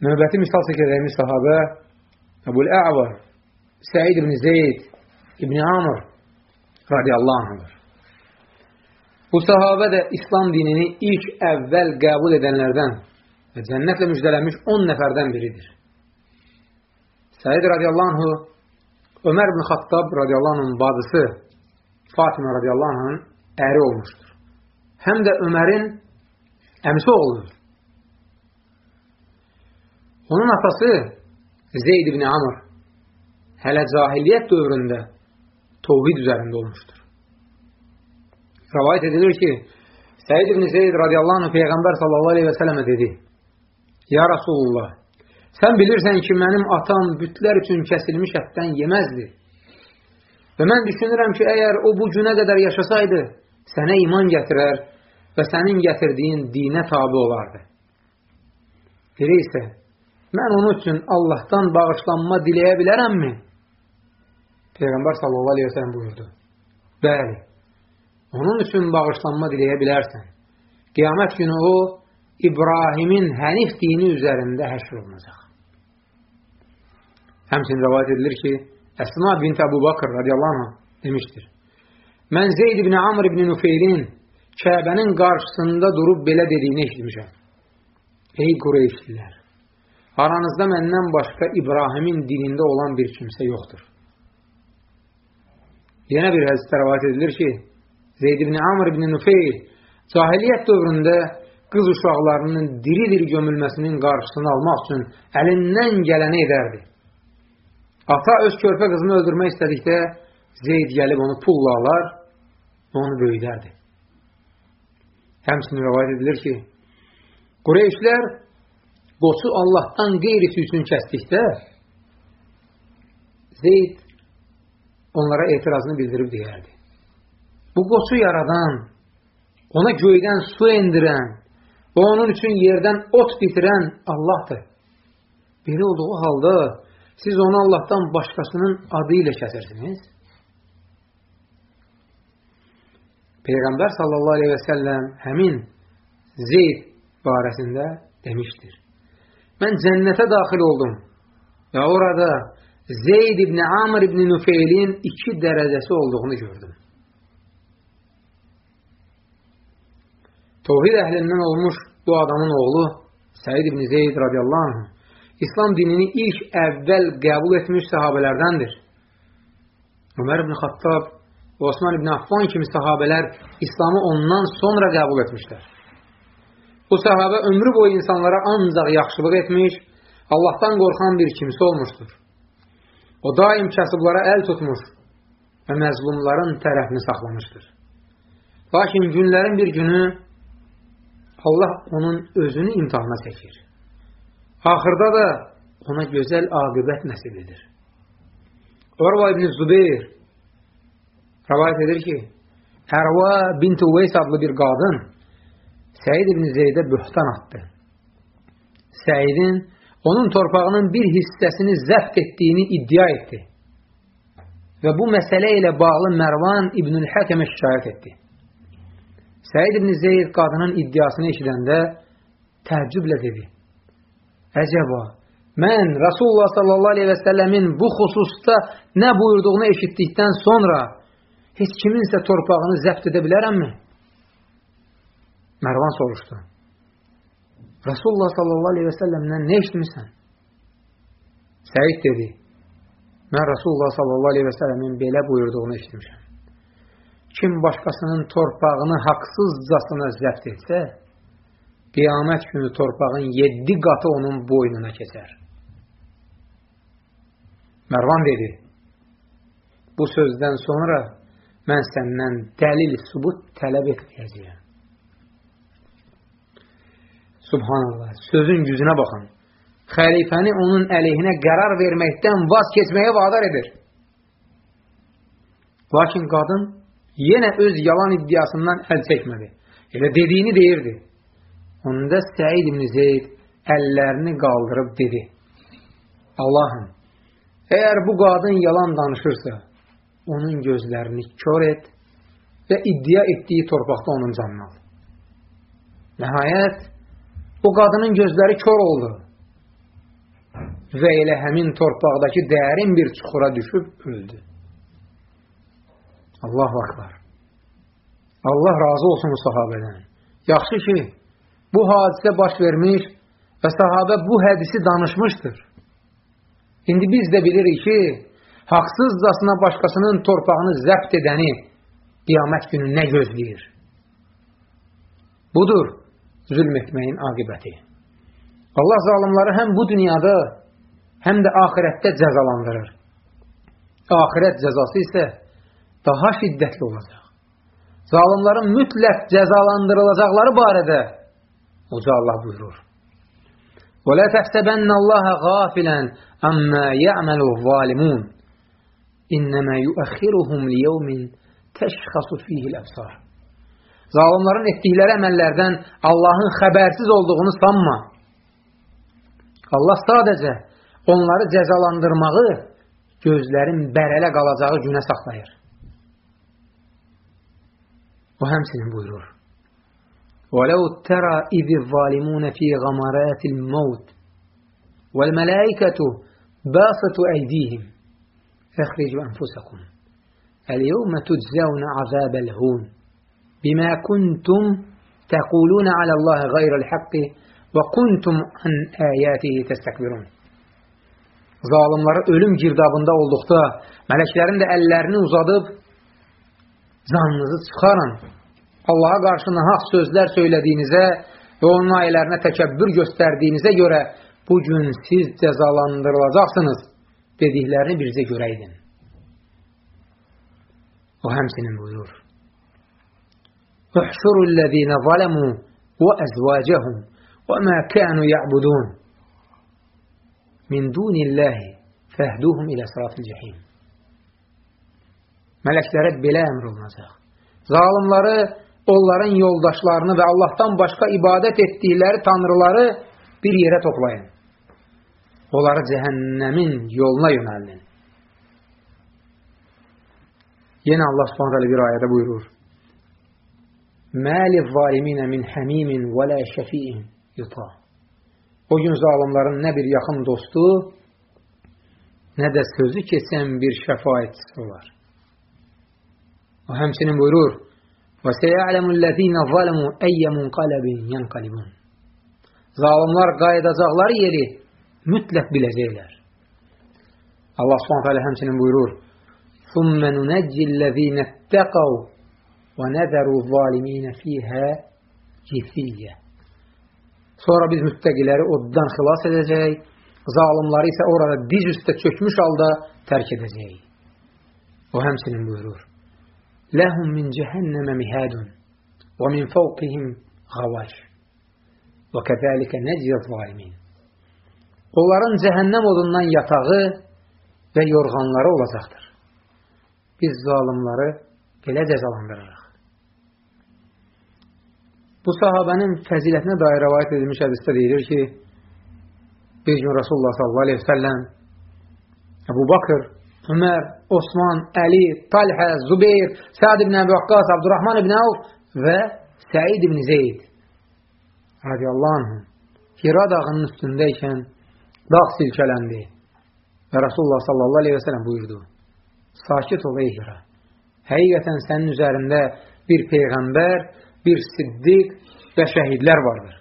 Növbəti misal çəkəcəyimiz sahabə Əbul Ə'var, Səid ibn Zeyd ibn Amr radiyallahu anhdır. Bu sahabə də İslam dinini ilk əvvəl qəbul edənlərdən və cənnətlə müjdələnmiş 10 nəfərdən biridir. Səid radiyallahu anhu Ömər ibn Xattab radiyallahu anhın bacısı Fatimə radiyallahu anhın əri olmuşdur. Həm də Ömərin əmisi oğludur. Onun atası Zeyd ibn Amr hələ cahiliyyət dövründə tovhid üzərində olmuşdur. Rəvayət edilir ki, Səid ibn Zeyd radiyallahu anh Peyğəmbər sallallahu aleyhi və sələmə dedi, Ya Rasulullah, sən bilirsən ki, mənim atam bütlər üçün kəsilmiş ətdən yeməzdi. Və mən düşünürəm ki, əgər o bu günə qədər yaşasaydı, sənə iman gətirər və sənin gətirdiyin dinə tabi olardı. Biri isə, mən onun üçün Allahdan bağışlanma diləyə bilərəmmi? Peyğəmbər sallallahu aleyhi ve sellem buyurdu. Bəli, onun üçün bağışlanma diləyə bilərsən. Qiyamət günü o, İbrahimin hənif dini üzərində həşr olunacaq. Həmçin rəvayət edilir ki, Əsma bint Əbu Bakır radiyallahu anh demişdir. Mən Zeyd ibn Amr ibn Nufeylin Kəbənin qarşısında durub belə dediyini eşitmişəm. Ey Qureyşlilər! Aranızda məndən başqa İbrahimin dinində olan bir kimsə yoxdur. Yenə bir həzdə rəvat edilir ki, Zeyd ibn Amr ibn Nufeyl cahiliyyət dövründə qız uşaqlarının diri-diri gömülməsinin qarşısını almaq üçün əlindən gələni edərdi. Ata öz körpə qızını öldürmək istədikdə Zeyd gəlib onu pulla alar və onu böyüdərdi. Həmçinin rəvayət edilir ki, Qureyşlər qoçu Allahdan qeyrisi üçün kəsdikdə Zeyd onlara etirazını bildirib deyərdi. Bu qoçu yaradan, ona göydən su endirən və onun üçün yerdən ot bitirən Allahdır. Belə olduğu halda siz onu Allahdan başqasının adı ilə kəsirsiniz. Peyğəmbər sallallahu aleyhi və səlləm həmin Zeyd barəsində demişdir. Mən cənnətə daxil oldum və orada Zeyd ibn Amr ibn Nufeylin iki dərəcəsi olduğunu gördüm. Tovhid əhlindən olmuş bu adamın oğlu Səid ibn Zeyd radiyallahu anh İslam dinini ilk əvvəl qəbul etmiş sahabələrdəndir. Ömər ibn Xattab və Osman ibn Affan kimi sahabələr İslamı ondan sonra qəbul etmişlər. Bu sahabə ömrü boyu insanlara ancaq yaxşılıq etmiş, Allahdan qorxan bir kimsə olmuşdur. O daim kasıblara əl tutmuş və məzlumların tərəfini saxlamışdır. Lakin günlərin bir günü Allah onun özünü imtihana çəkir. Axırda da ona gözəl aqibət nəsib edir. Urva ibn Zubeyr rəvayət edir ki, Ərva bint Uveys adlı bir qadın Səid ibn Zeydə böhtan atdı. Səidin onun torpağının bir hissəsini zəbt etdiyini iddia etdi. Və bu məsələ ilə bağlı Mərvan İbnül Həkəmə şikayət etdi. Səid ibn Zeyd qadının iddiasını eşidəndə təəccüblə dedi. Əcəba, mən Rasulullah sallallahu aleyhi və səlləmin bu xüsusda nə buyurduğunu eşitdikdən sonra heç kiminsə torpağını zəbt edə bilərəmmi? Mərvan soruşdu. Rasulullah sallallahu aleyhi və səlləmdən nə eşitmirsən? Səid dedi, mən Rasulullah sallallahu aleyhi və səlləmin belə buyurduğunu eşitmişəm. Kim başqasının torpağını haqsızcasına zəbt etsə, qiyamət günü torpağın yeddi qatı onun boynuna keçər. Mərvan dedi, bu sözdən sonra mən səndən dəlil, subut tələb etməyəcəyəm. Subhanallah, sözün gücünə baxın. Xəlifəni onun əleyhinə qərar verməkdən vaz keçməyə vadar edir. Lakin qadın yenə öz yalan iddiasından əl çəkmədi. Elə dediyini deyirdi. Onda Səid ibn Zeyd əllərini qaldırıb dedi. Allahım, əgər bu qadın yalan danışırsa, onun gözlərini kör et və iddia etdiyi torpaqda onun canını al. Nəhayət, O qadının gözləri kör oldu. və elə həmin torpaqdakı dərin bir çuxura düşüb öldü. Allah akbar. Allah razı olsun sahabədən. Yaxşı ki, bu hadisə baş vermiş və sahabə bu hədisi danışmışdır. İndi biz də bilirik ki, haqsızcasına başqasının torpağını zəbt edəni qiyamət günü nə gözləyir? Budur zülm etməyin aqibəti. Allah zalimləri həm bu dünyada, həm də ahirətdə cəzalandırır. Ahirət cəzası isə daha şiddətli olacaq. Zalimlərin mütləq cəzalandırılacaqları barədə Uca Allah buyurur. وَلَا تَحْسَبَنَّ اللَّهَ غَافِلًا أَمَّا يَعْمَلُ الظَّالِمُونَ إِنَّمَا يُؤَخِّرُهُمْ لِيَوْمٍ تَشْخَصُ فِيهِ الْأَبْصَارِ Zalimların etdikləri əməllərdən Allahın xəbərsiz olduğunu sanma. Allah sadəcə onları cəzalandırmağı gözlərin bərələ qalacağı günə saxlayır. O həmsinin buyurur. وَلَوْ تَرَى إِذِ الظَّالِمُونَ فِي غَمَرَاتِ الْمَوْتِ وَالْمَلَائِكَةُ بَاسَطُ أَيْدِيهِمْ اخْرِجُوا أَنفُسَكُمْ الْيَوْمَ تُجْزَوْنَ عَذَابَ الْهُونِ بِمَا كُنْتُمْ تَقُولُونَ عَلَى اللَّهِ غَيْرَ الْحَقِّ وَكُنْتُمْ عَنْ آيَاتِهِ تَسْتَكْبِرُونَ Zalimları ölüm girdabında olduqda, mələklərin də əllərini uzadıb, canınızı çıxarın. Allaha qarşı nahaq sözlər söylədiyinizə və onun ayələrinə təkəbbür göstərdiyinizə görə bu gün siz cəzalandırılacaqsınız dediklərini birizə görəydin. O həmsinin buyurur. احشروا الذين ظلموا وأزواجهم وما كانوا يعبدون من دون الله فاهدوهم إلى صراط الجحيم Mələklərə belə əmr olunacaq. Zalimları, onların yoldaşlarını və Allahdan başqa ibadət etdikləri tanrıları bir yerə toplayın. Onları cəhənnəmin yoluna yönəldin. Yenə Allah subhanət bir ayədə buyurur. Məli zaliminə min həmimin və lə şəfiin yuta. O gün zalimların nə bir yaxın dostu, nə də sözü keçən bir şəfayətçisi olar. O həmçinin buyurur, Və səyələmullezine zalemu əyyə munqalabin yanqalibun. Zalimlar qayıdacaqları yeri mütləq biləcəklər. Allah Subhanahu taala həmçinin buyurur: "Summa nunajjillezine ittaqav və nəzəru zalimina fiha cifiyyə." Sonra biz müttəqiləri oddan xilas edəcək, zalimləri isə orada diz üstə çökmüş halda tərk edəcəyik. O həmçinin buyurur: لهم من جهنم مهاد ومن فوقهم غواش وكذلك نجزي الظالمين Onların cəhənnəm odundan yatağı və yorğanları olacaqdır. Biz zalimları belə cəzalandırırıq. Bu sahabənin fəzilətinə dair rəvayət edilmiş hədisdə deyilir ki, bir gün Rasulullah sallallahu aleyhi ve sellem Əbu Bakır Ömər, Osman, Əli, Talhə, Zubeyr, Səad ibn Əbi Vaqqas, Abdurrahman ibn Avf və Səid ibn Zeyd radiyallahu anh Hira dağının üstündəykən dağ silkələndi və Rasulullah sallallahu aleyhi və sələm buyurdu sakit ol ey Hira. Həqiqətən sənin üzərində bir peyğəmbər, bir siddiq və şəhidlər vardır